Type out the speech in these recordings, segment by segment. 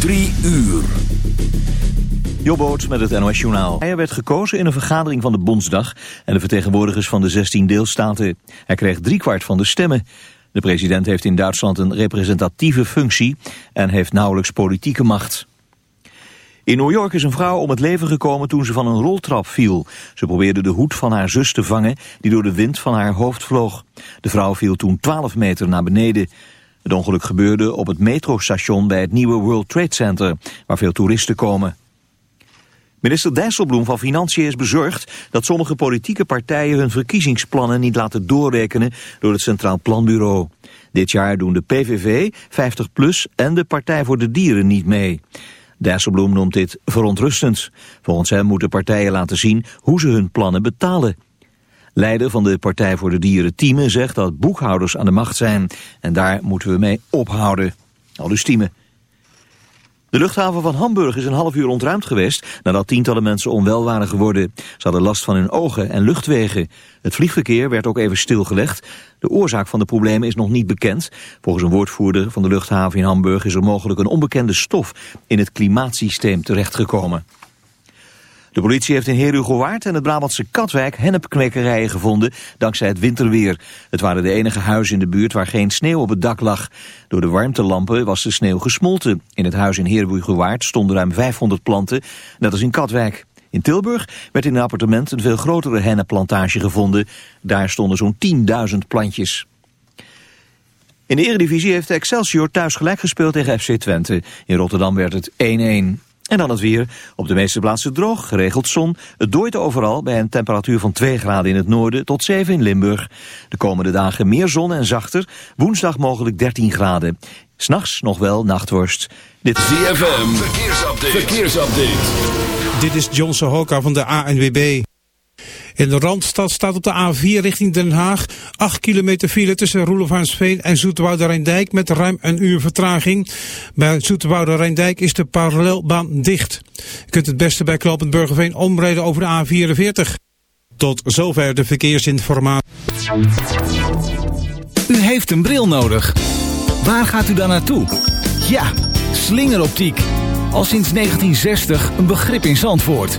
Drie uur. Jobboot met het NOS Journaal. Hij werd gekozen in een vergadering van de Bondsdag... en de vertegenwoordigers van de 16 deelstaten. Hij kreeg driekwart van de stemmen. De president heeft in Duitsland een representatieve functie... en heeft nauwelijks politieke macht. In New York is een vrouw om het leven gekomen toen ze van een roltrap viel. Ze probeerde de hoed van haar zus te vangen die door de wind van haar hoofd vloog. De vrouw viel toen 12 meter naar beneden. Het ongeluk gebeurde op het metrostation bij het nieuwe World Trade Center, waar veel toeristen komen. Minister Dijsselbloem van Financiën is bezorgd dat sommige politieke partijen hun verkiezingsplannen niet laten doorrekenen door het Centraal Planbureau. Dit jaar doen de PVV, 50PLUS en de Partij voor de Dieren niet mee. Dijsselbloem noemt dit verontrustend. Volgens hem moeten partijen laten zien hoe ze hun plannen betalen. Leider van de Partij voor de Dieren Tieme zegt dat boekhouders aan de macht zijn. En daar moeten we mee ophouden. Al dus Tieme. De luchthaven van Hamburg is een half uur ontruimd geweest nadat tientallen mensen onwel waren geworden. Ze hadden last van hun ogen en luchtwegen. Het vliegverkeer werd ook even stilgelegd. De oorzaak van de problemen is nog niet bekend. Volgens een woordvoerder van de luchthaven in Hamburg is er mogelijk een onbekende stof in het klimaatsysteem terechtgekomen. De politie heeft in Herugowaard en het Brabantse Katwijk hennepkwekerijen gevonden dankzij het winterweer. Het waren de enige huizen in de buurt waar geen sneeuw op het dak lag. Door de warmtelampen was de sneeuw gesmolten. In het huis in Herugowaard stonden ruim 500 planten, net als in Katwijk. In Tilburg werd in een appartement een veel grotere hennepplantage gevonden. Daar stonden zo'n 10.000 plantjes. In de Eredivisie heeft Excelsior thuis gelijk gespeeld tegen FC Twente. In Rotterdam werd het 1-1. En dan het weer. Op de meeste plaatsen droog, geregeld zon. Het dooit overal bij een temperatuur van 2 graden in het noorden tot 7 in Limburg. De komende dagen meer zon en zachter. Woensdag mogelijk 13 graden. S'nachts nog wel nachtworst. Dit is ZFM. Verkeersupdate. Verkeersupdate. Dit is John Sohoka van de ANWB. In de Randstad staat op de A4 richting Den Haag 8 kilometer file tussen Roelofaansveen en Zoetewoude Rijndijk met ruim een uur vertraging. Bij Zoetewoude Rijndijk is de parallelbaan dicht. Je kunt het beste bij Klopend Burgerveen omrijden over de A44. Tot zover de verkeersinformatie. U heeft een bril nodig. Waar gaat u dan naartoe? Ja, slingeroptiek. Al sinds 1960 een begrip in Zandvoort.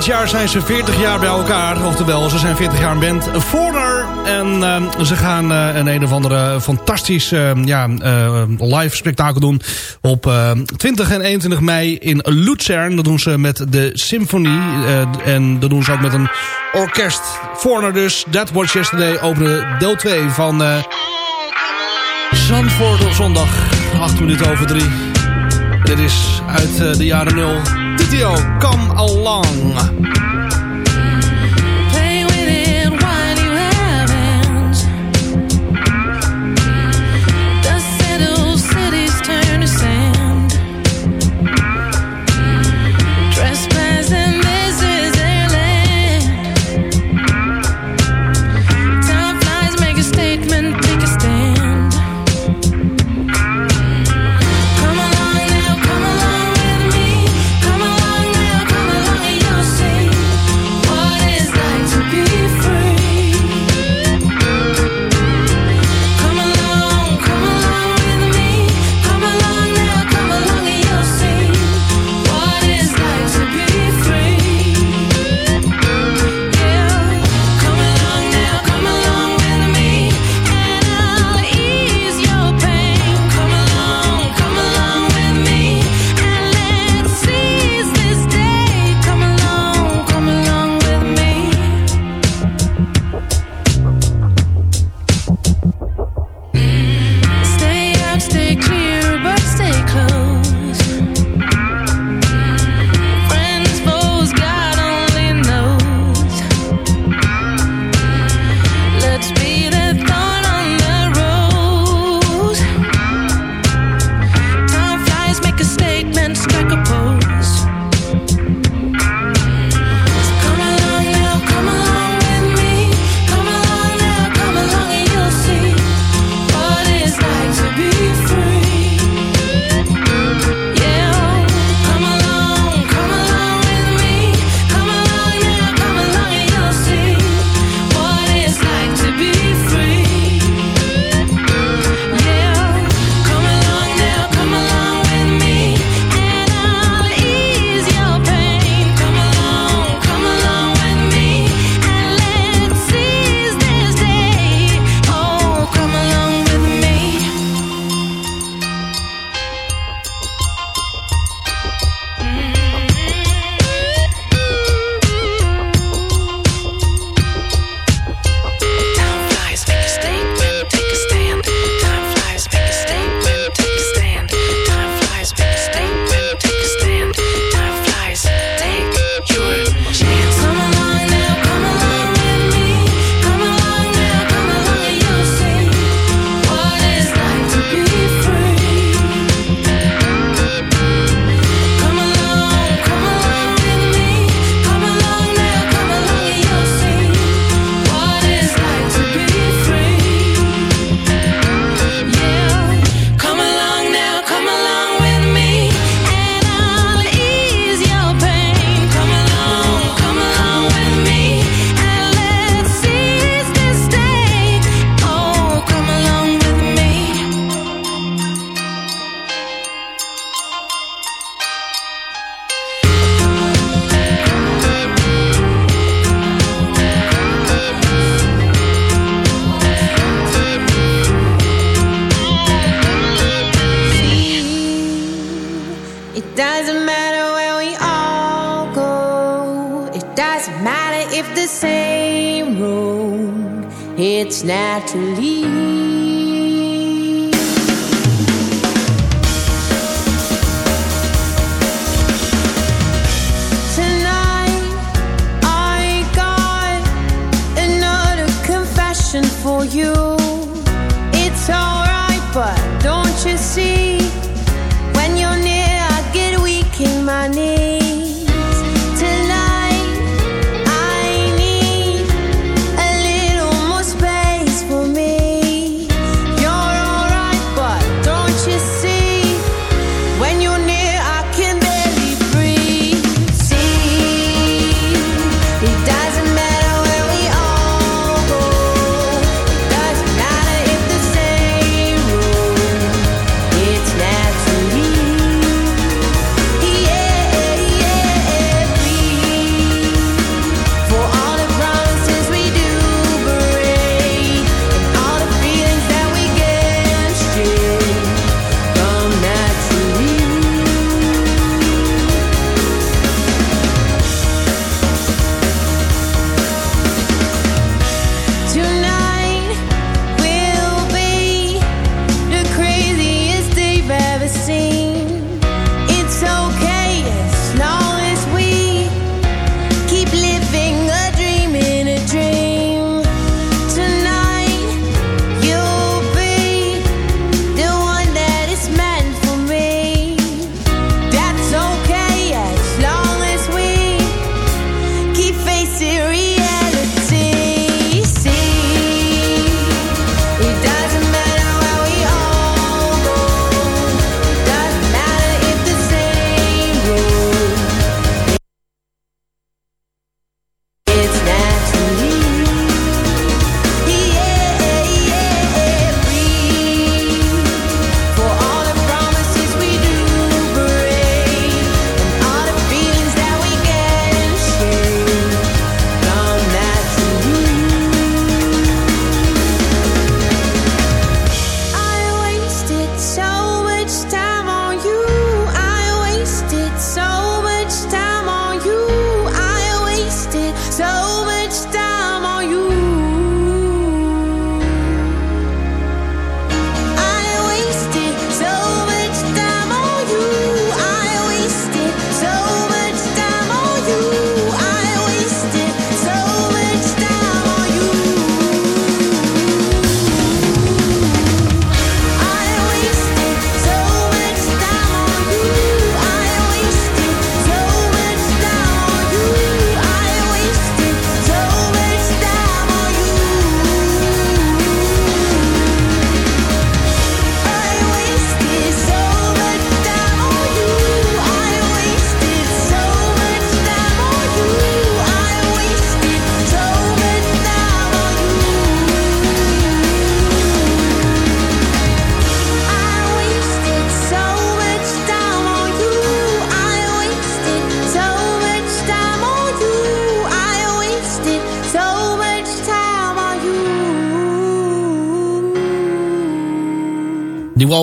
Dit jaar zijn ze 40 jaar bij elkaar. Oftewel, ze zijn 40 jaar een band. Forner. En uh, ze gaan uh, een een of andere fantastisch uh, ja, live spektakel doen. Op 20 en 21 mei in Luzern. Dat doen ze met de Symfonie. en dat doen ze ook met een orkest. Forner dus. That Was Yesterday. Openen deel 2 van Zandvoort op zondag. 8 minuten over 3. Dit is uit de jaren 0. Titio, come along.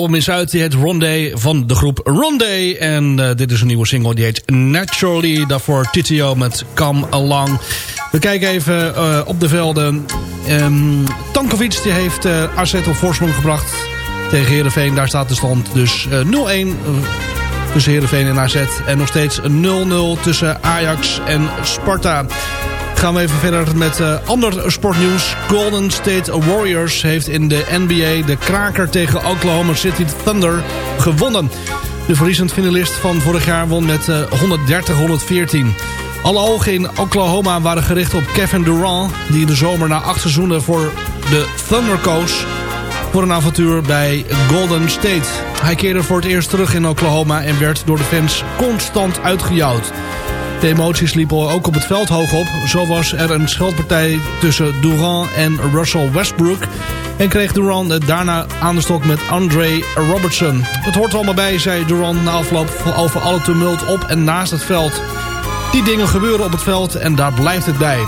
Album is uit, die heet Rondé van de groep Rondé. En eh, dit is een nieuwe single, die heet Naturally. Daarvoor TTO met Come Along. We kijken even eh, op de velden. Ehm Tankovic die heeft eh AZ op voorsprong gebracht tegen Heerenveen. Daar staat de stand dus eh, 0-1 eh, tussen Heerenveen en AZ. En nog steeds 0-0 tussen Ajax en Sparta. Gaan we even verder met eh, ander sportnieuws. Golden State Warriors heeft in de NBA de kraker tegen Oklahoma City Thunder gewonnen. De verliezend finalist van vorig jaar won met eh 130-114. Alle ogen in Oklahoma waren gericht op Kevin Durant... die in de zomer na acht seizoenen voor de Thunder koos... voor een avontuur bij Golden State. Hij keerde voor het eerst terug in Oklahoma... en werd door de fans constant uitgejouwd. De emoties liepen ook op het veld hoog op. Zo was er een scheldpartij tussen Durant en Russell Westbrook. En kreeg Durant daarna aan de stok met Andre Robertson. Het hoort er allemaal bij, zei Durant na afloop over alle tumult op en naast het veld. Die dingen gebeuren op het veld en daar blijft het bij.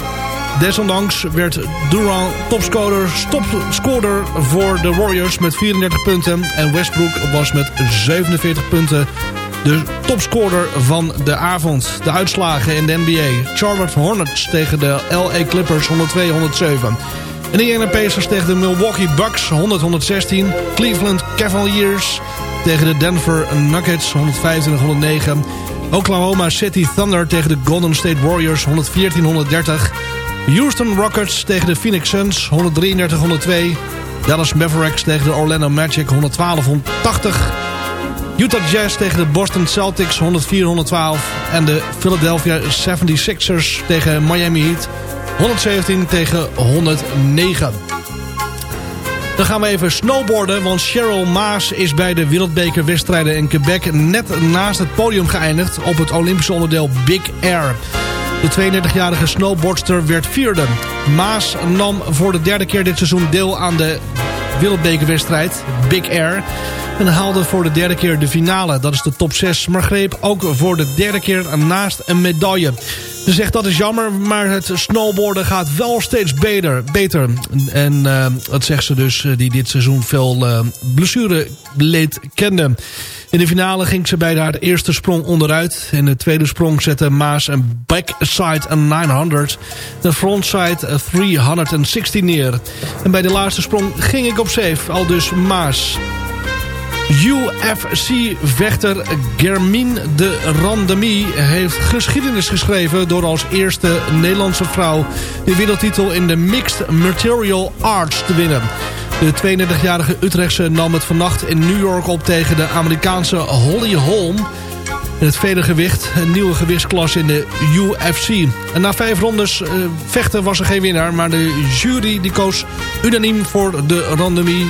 Desondanks werd Durant topscorer, topscorer voor de Warriors met 34 punten. En Westbrook was met 47 punten de topscorer van de avond. De uitslagen in de NBA. Charlotte Hornets tegen de LA Clippers 102-107. En de Indiana Pacers tegen de Milwaukee Bucks 100-116. Cleveland Cavaliers tegen de Denver Nuggets 125-109. Oklahoma City Thunder tegen de Golden State Warriors 114-130. Houston Rockets tegen de Phoenix Suns 133-102. Dallas Mavericks tegen de Orlando Magic 112-180. Utah Jazz tegen de Boston Celtics 104-112. En de Philadelphia 76ers tegen Miami Heat 117 tegen 109. Dan gaan we even snowboarden, want Cheryl Maas is bij de wereldbekerwedstrijden in Quebec net naast het podium geëindigd op het Olympische onderdeel Big Air. De 32-jarige snowboardster werd vierde. Maas nam voor de derde keer dit seizoen deel aan de wereldbekerwedstrijd Big Air. En haalde voor de derde keer de finale. Dat is de top 6. Maar greep ook voor de derde keer naast een medaille. Ze zegt dat is jammer, maar het snowboarden gaat wel steeds beter. beter. En uh, dat zegt ze dus, die dit seizoen veel uh, blessureleed kende. In de finale ging ze bij haar eerste sprong onderuit. In de tweede sprong zette Maas een backside 900. De frontside 316 neer. En bij de laatste sprong ging ik op safe. Al dus Maas. UFC-vechter Germin de Randamie heeft geschiedenis geschreven... door als eerste Nederlandse vrouw de wereldtitel in de Mixed Material Arts te winnen. De 32-jarige Utrechtse nam het vannacht in New York op tegen de Amerikaanse Holly Holm... In het vedergewicht, een nieuwe gewichtsklasse in de UFC. Na vijf rondes uh, vechten was er geen winnaar... maar de jury die koos unaniem voor de randemie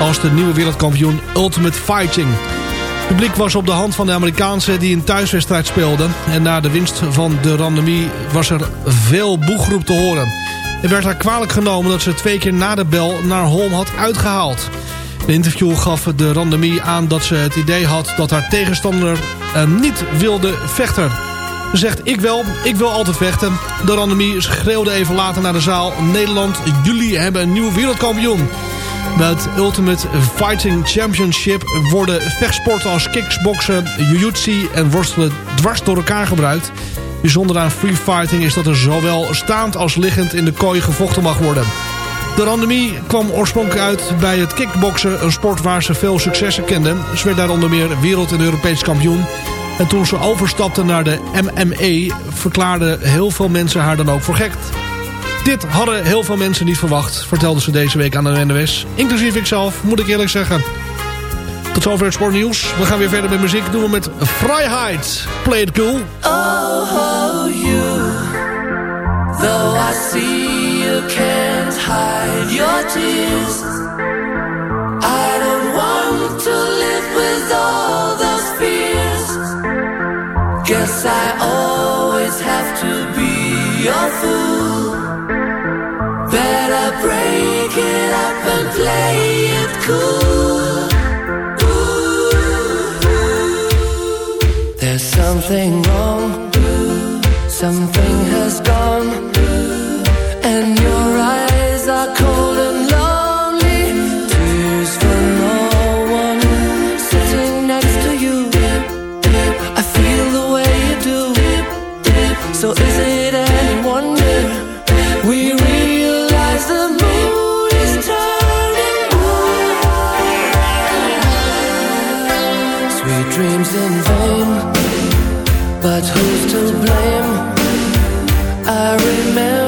als de nieuwe wereldkampioen Ultimate Fighting. Het publiek was op de hand van de Amerikaanse die een thuiswedstrijd speelden. En na de winst van de randemie was er veel boegroep te horen. Er werd haar kwalijk genomen dat ze twee keer na de bel naar Holm had uitgehaald. In een interview gaf de randemie aan dat ze het idee had dat haar tegenstander uh, niet wilde vechten. Ze zegt, ik wel, ik wil altijd vechten. De randemie schreeuwde even later naar de zaal... Nederland, jullie hebben een nieuwe wereldkampioen. Bij het Ultimate Fighting Championship worden vechtsporten als kickboksen, jiu-jitsu en worstelen dwars door elkaar gebruikt. Bijzonder aan free fighting is dat er zowel staand als liggend in de kooi gevochten mag worden. De randemie kwam oorspronkelijk uit bij het kickboksen, een sport waar ze veel successen kenden. Ze werd daar onder meer wereld- en Europees kampioen. En toen ze overstapte naar de MMA, verklaarden heel veel mensen haar dan ook voor gek. Dit hadden heel veel mensen niet verwacht, vertelden ze deze week aan de NOS. Inclusief ikzelf, moet ik eerlijk zeggen. Tot zover het sportnieuws. We gaan weer verder met muziek. Doen we met Vrijheid. Play it cool. Oh, oh, you. Though I see you can't hide your tears. I don't want to live with all those fears. Guess I always have to be your fool. Better break it up and play it cool. Ooh. There's something wrong. Something but who's to blame? I remember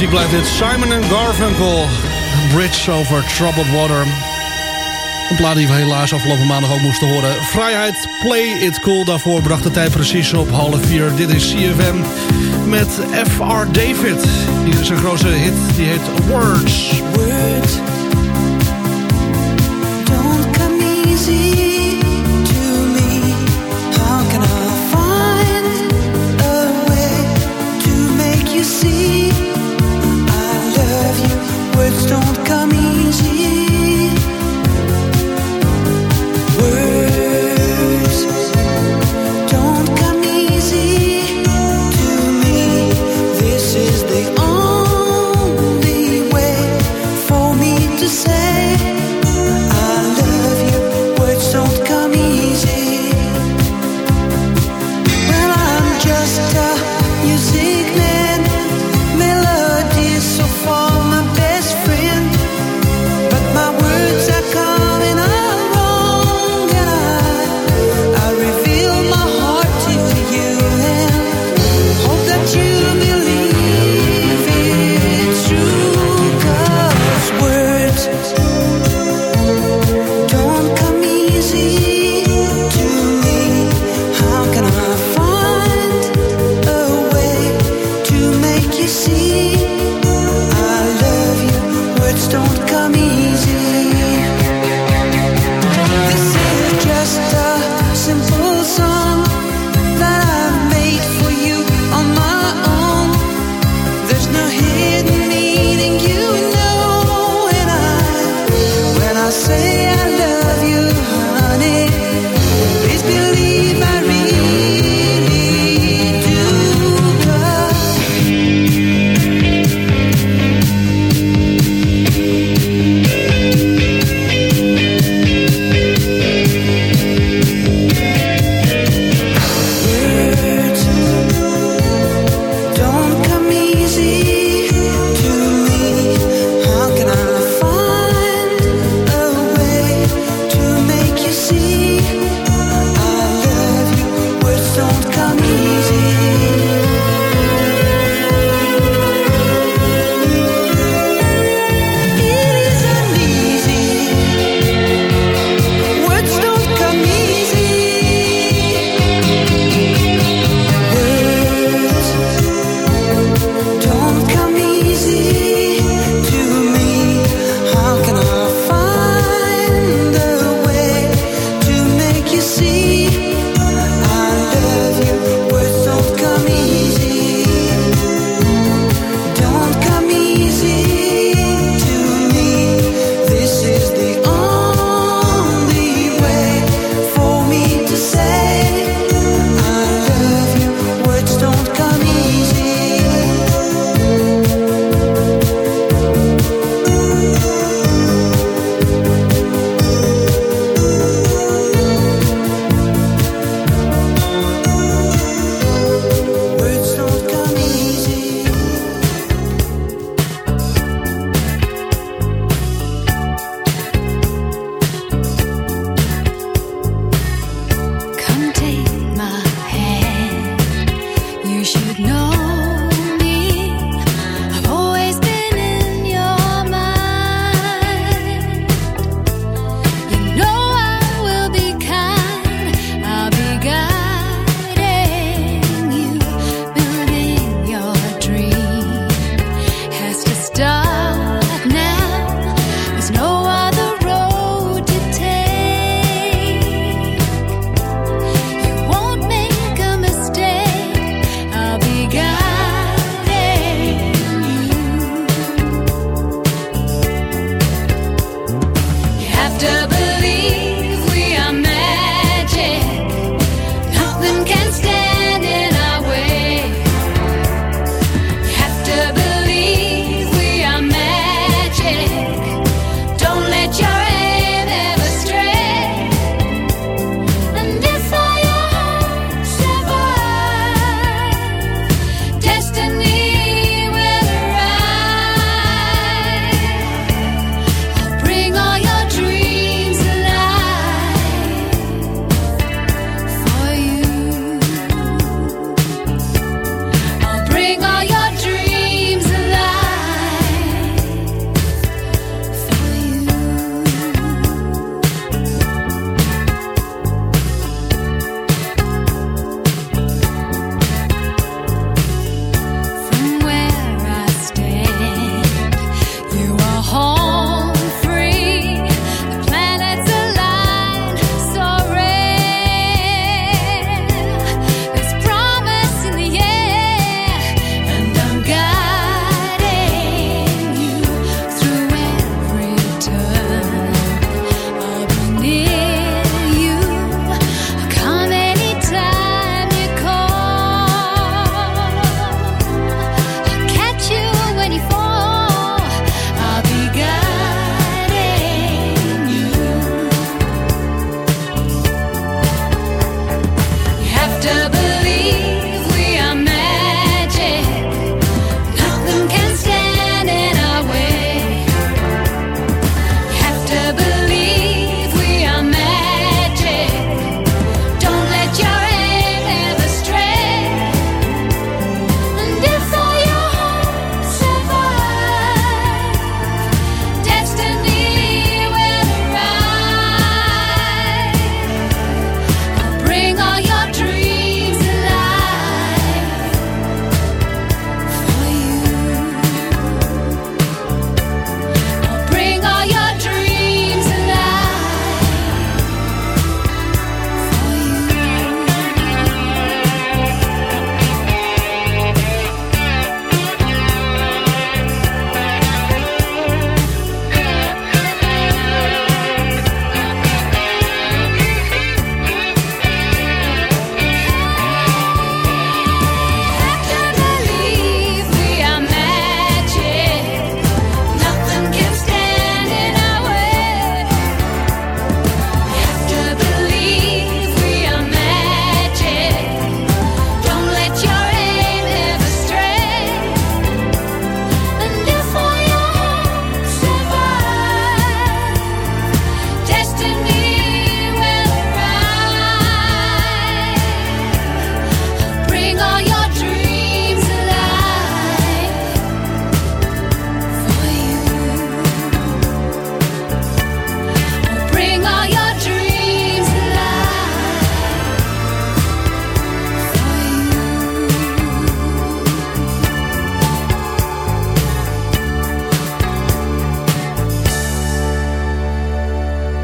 muziek blijft dit. Simon Garfunkel, Bridge over Troubled Water. Een plaat die we helaas afgelopen maandag ook moesten horen. Vrijheid, play it cool. Daarvoor bracht de tijd precies op half vier. Dit is CFM met F.R. David. Hier is een grote hit, die heet Words.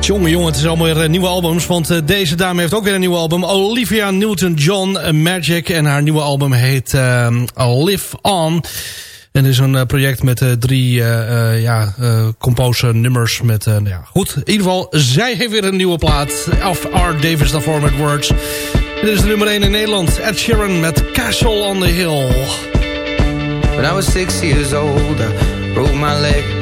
Jongen, jongen, het is allemaal weer eh, nieuwe albums. Want eh, deze dame heeft ook weer een nieuw album. Olivia Newton-John eh, Magic. En haar nieuwe album heet uh, Live On. En is een project met drie uh, ja, compose nummers. Met, nou ja, goed, in ieder geval, zij heeft weer een nieuwe plaat. Of R. Davis daarvoor met Words. Dit is de nummer 1 in Nederland. Ed Sheeran met Castle on the Hill. When I was six years old, I broke my leg.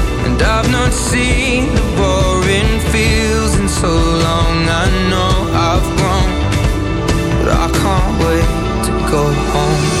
I've not seen the fields in so long. I know I've grown, but I can't wait to go home.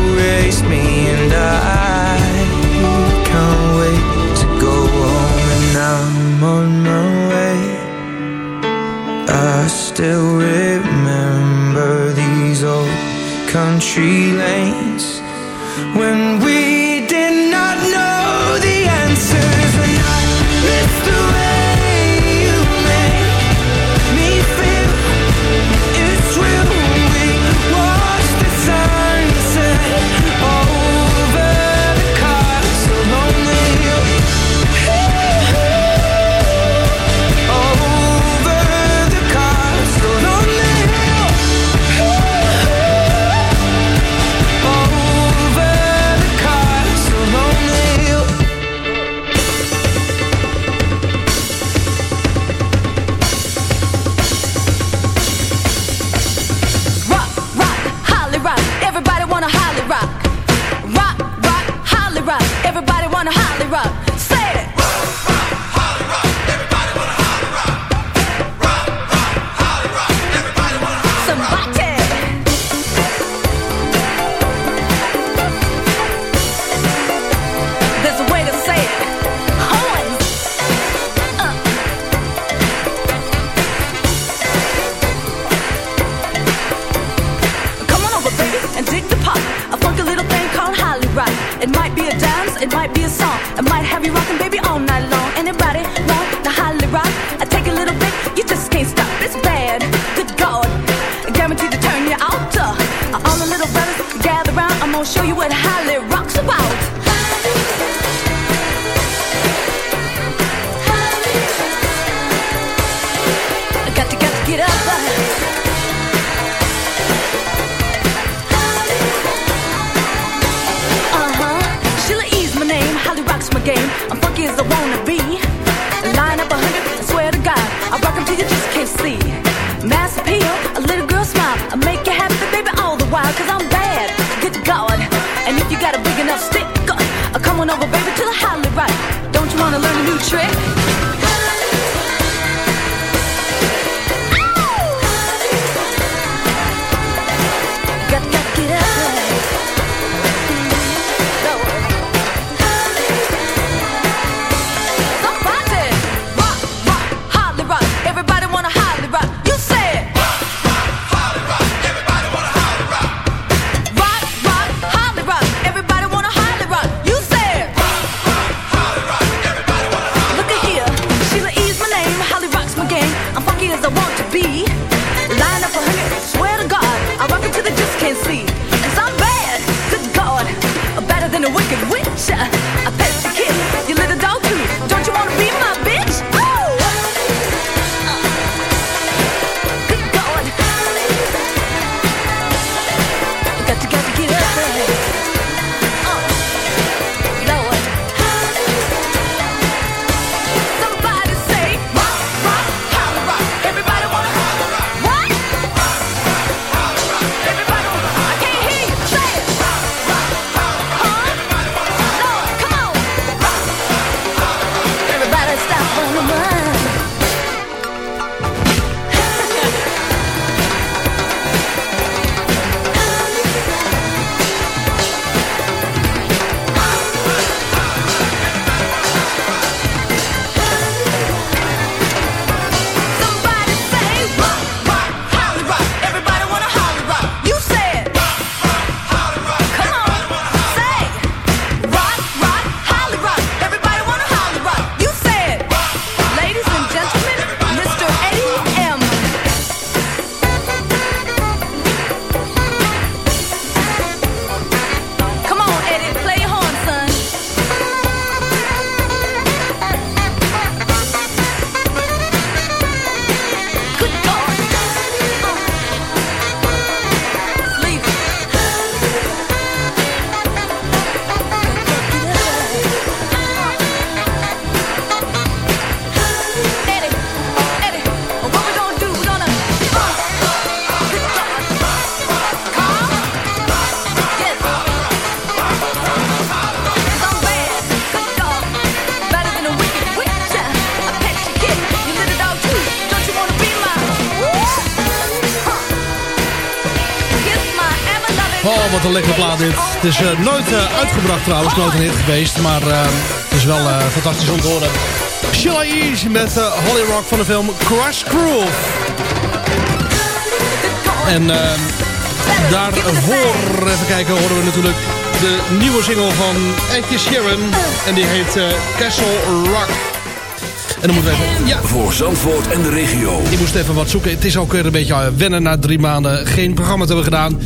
while, cause I'm bad. Good God. And if you got a big enough stick, uh, come on over, baby, to the Holly right. Don't you wanna learn a new trick? Het is eh, nooit eh, uitgebracht trouwens, nooit een hit geweest. Maar eh, het is wel fantastisch om te horen. Sheila met Holly Rock van de film Crash Groove. En daarvoor, even kijken, horen we natuurlijk de nieuwe single van Ed Sheeran. En die heet Castle Rock. En dan moeten we even... Ja, Voor Zandvoort en de regio. ik moest even wat zoeken. Het is ook weer een beetje wennen na drie maanden. Geen programma te hebben gedaan.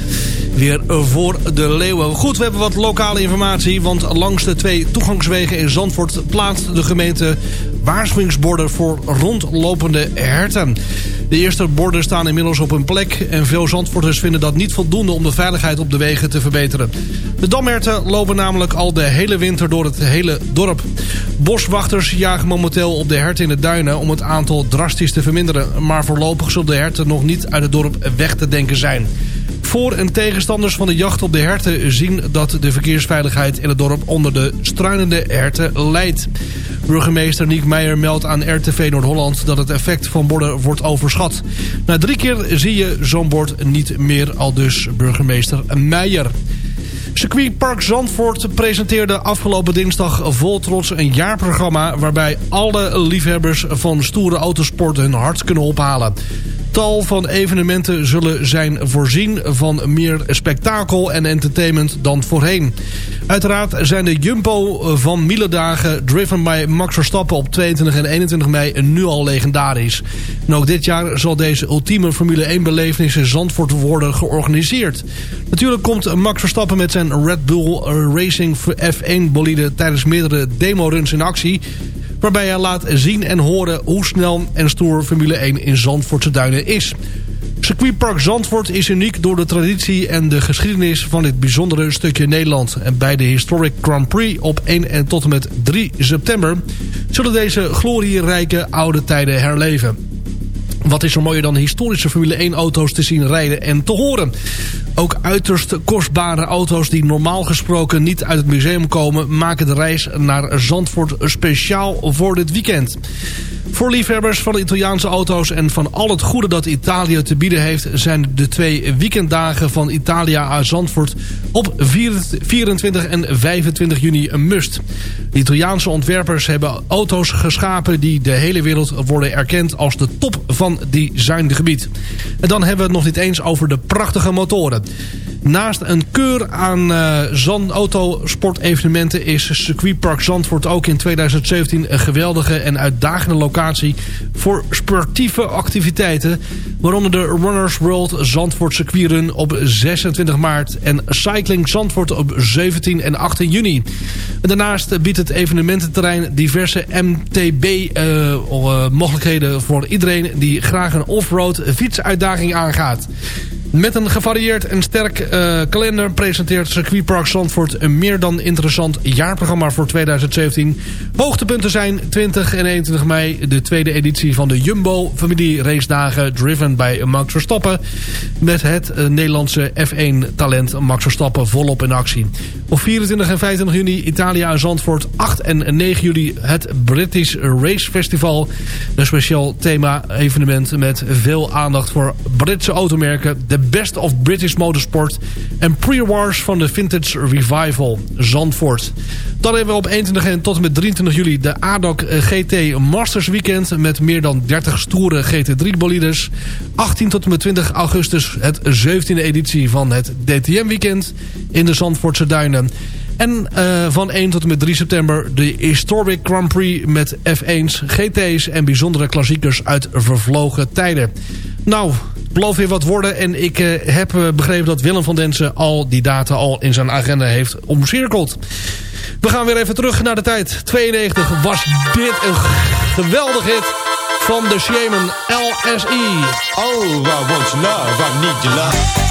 Weer voor de leeuwen. Goed, we hebben wat lokale informatie. Want langs de twee toegangswegen in Zandvoort... plaatst de gemeente waarschuwingsborden voor rondlopende herten. De eerste borden staan inmiddels op hun plek... en veel Zandvoorters vinden dat niet voldoende... om de veiligheid op de wegen te verbeteren. De damherten lopen namelijk al de hele winter door het hele dorp. Boswachters jagen momenteel op de herten in de duinen... om het aantal drastisch te verminderen. Maar voorlopig zullen de herten nog niet uit het dorp weg te denken zijn. Voor- en tegenstanders van de jacht op de herten zien dat de verkeersveiligheid in het dorp onder de struinende herten leidt. Burgemeester Niek Meijer meldt aan RTV Noord-Holland dat het effect van borden wordt overschat. Na drie keer zie je zo'n bord niet meer, al dus burgemeester Meijer. Circuitpark Zandvoort presenteerde afgelopen dinsdag vol trots een jaarprogramma... waarbij alle liefhebbers van stoere autosport hun hart kunnen ophalen. Tal van evenementen zullen zijn voorzien van meer spektakel en entertainment dan voorheen. Uiteraard zijn de Jumbo van Mieledagen driven by Max Verstappen op 22 en 21 mei nu al legendarisch. En ook dit jaar zal deze ultieme Formule 1 belevenis in Zandvoort worden georganiseerd. Natuurlijk komt Max Verstappen met zijn Red Bull Racing F1 bolide tijdens meerdere demoruns in actie waarbij hij laat zien en horen hoe snel en stoer Formule 1 in Zandvoortse duinen is. Circuitpark Zandvoort is uniek door de traditie en de geschiedenis van dit bijzondere stukje Nederland. En bij de Historic Grand Prix op 1 en tot en met 3 september zullen deze glorierijke oude tijden herleven. Wat is er mooier dan historische Formule 1 auto's te zien rijden en te horen. Ook uiterst kostbare auto's die normaal gesproken niet uit het museum komen... maken de reis naar Zandvoort speciaal voor dit weekend. Voor liefhebbers van de Italiaanse auto's en van al het goede dat Italië te bieden heeft... zijn de twee weekenddagen van Italia aan Zandvoort op 24 en 25 juni een must. De Italiaanse ontwerpers hebben auto's geschapen die de hele wereld worden erkend als de top van designgebied. En dan hebben we het nog niet eens over de prachtige motoren. Naast een keur aan uh, zand autosportevenementen is circuitpark Zandvoort ook in 2017 een geweldige en uitdagende locatie voor sportieve activiteiten. Waaronder de Runners World Zandvoort Circuitrun op 26 maart en Cycling Zandvoort op 17 en 18 juni. Daarnaast biedt het evenemententerrein diverse MTB uh, uh, mogelijkheden voor iedereen die graag een off-road fietsuitdaging aangaat. Met een gevarieerd en sterk uh, kalender presenteert Circuitpark Zandvoort een meer dan interessant jaarprogramma voor 2017. Hoogtepunten zijn 20 en 21 mei de tweede editie van de Jumbo Familie Race Dagen driven by Max Verstappen. Met het uh, Nederlandse F1 talent Max Verstappen volop in actie. Op 24 en 25 juni Italia en Zandvoort. 8 en 9 juli het British Race Festival. Een speciaal thema evenement met veel aandacht voor Britse automerken. De Best of British Motorsport en pre-wars van de Vintage Revival Zandvoort. Dan hebben we op 21 en tot en met 23 juli de ADOC GT Masters Weekend met meer dan 30 stoere GT3 bolides. 18 tot en met 20 augustus het 17e editie van het DTM Weekend in de Zandvoortse Duinen. En uh, van 1 tot en met 3 september de Historic Grand Prix met F1's, GT's en bijzondere klassiekers uit vervlogen tijden. Nou, beloof weer wat worden. En ik uh, heb uh, begrepen dat Willem van Densen al die data al in zijn agenda heeft omcirkeld. We gaan weer even terug naar de tijd. 92 was dit een geweldig hit van de Shaman LSE. Oh, I want your love, I need your love.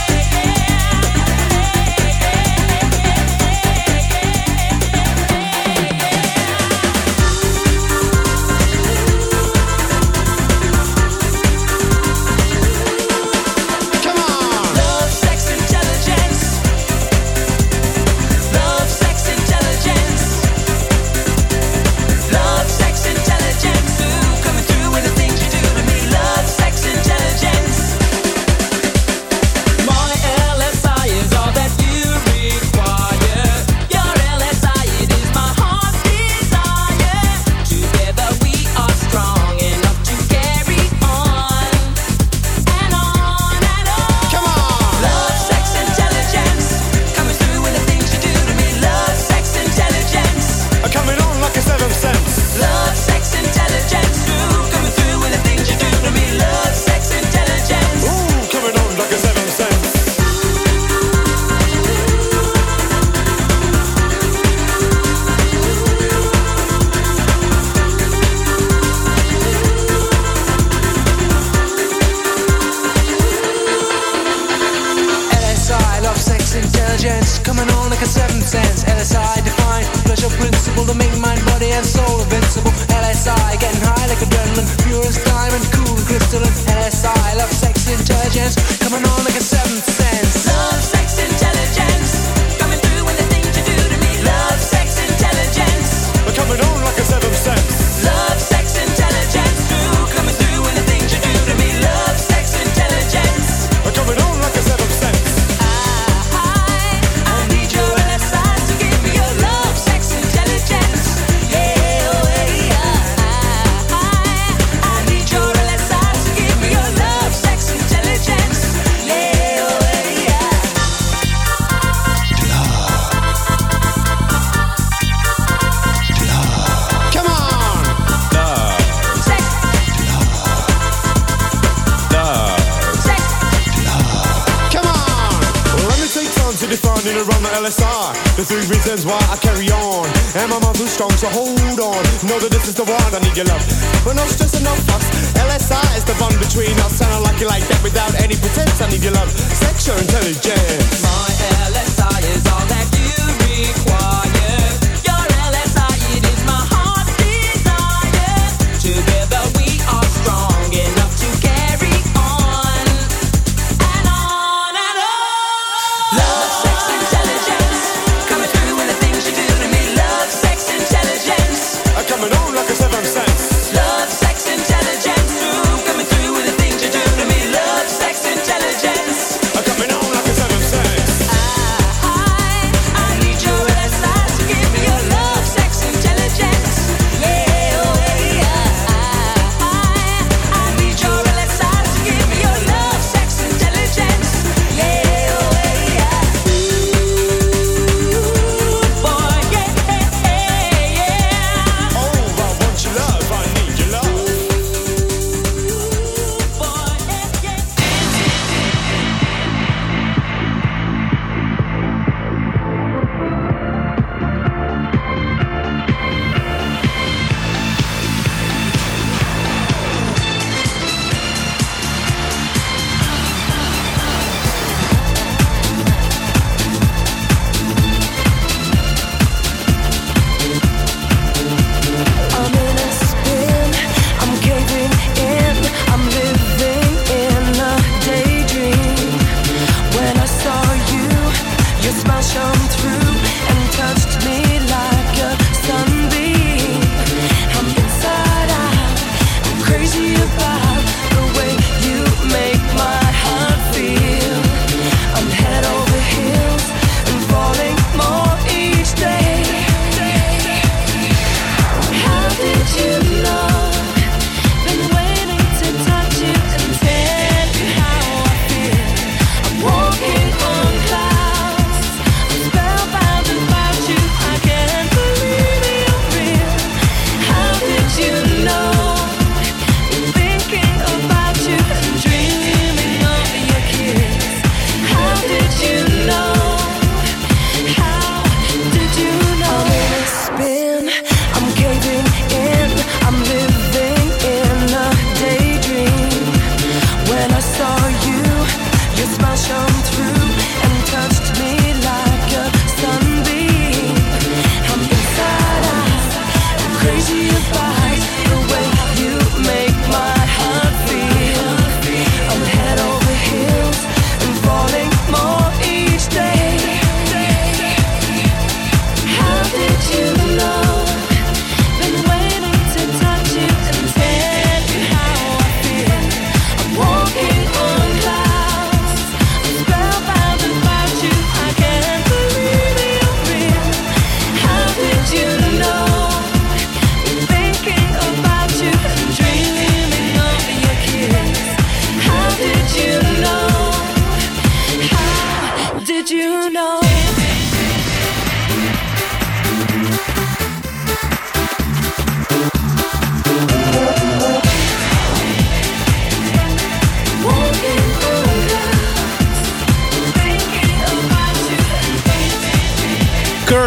Reasons why I carry on. And my mouth is strong, so hold on. Know that this is the one I need your love. But no stress and no fuss. LSI is the bond between us. And I like you like that without any pretense. I need your love. Sexual intelligence. My LSI is all that you require.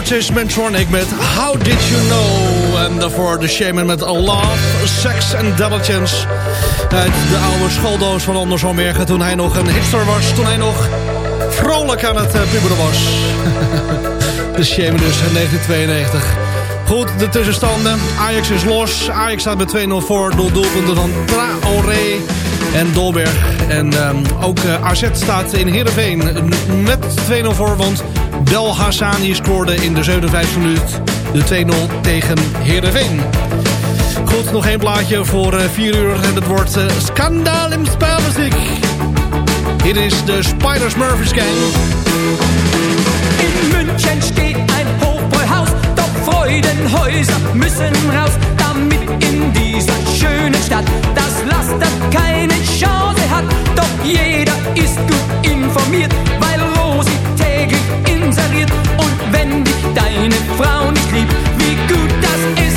Curtis Mantronic met How Did You Know? En daarvoor de Shaman met Love, Sex and Diligence. Uit de oude schooldoos van Anders Almergen toen hij nog een hipster was. Toen hij nog vrolijk aan het eh, puberen was. de Shaman dus in 1992. Goed, de tussenstanden. Ajax is los. Ajax staat met 2-0 voor. Door doelpunten van Traoré en Dolberg. En ehm, ook eh, AZ staat in Heerenveen met 2-0 voor. Want Bel Hassani scoorde in de 57 minuut de 2-0 tegen Heerenveen. Goed, nog één plaatje voor eh, 4 uur. En het wordt eh, Skandaal im Spelmuziek. Hier is de Spiders Murphys Gang. In München steht ein Hochbräuhaus, doch Freudenhäuser müssen raus, damit in dieser schönen Stadt das Laster keine Chance hat. Doch jeder ist gut informiert, weil Rosi täglich deine Frau nicht liebt, wie gut, dass es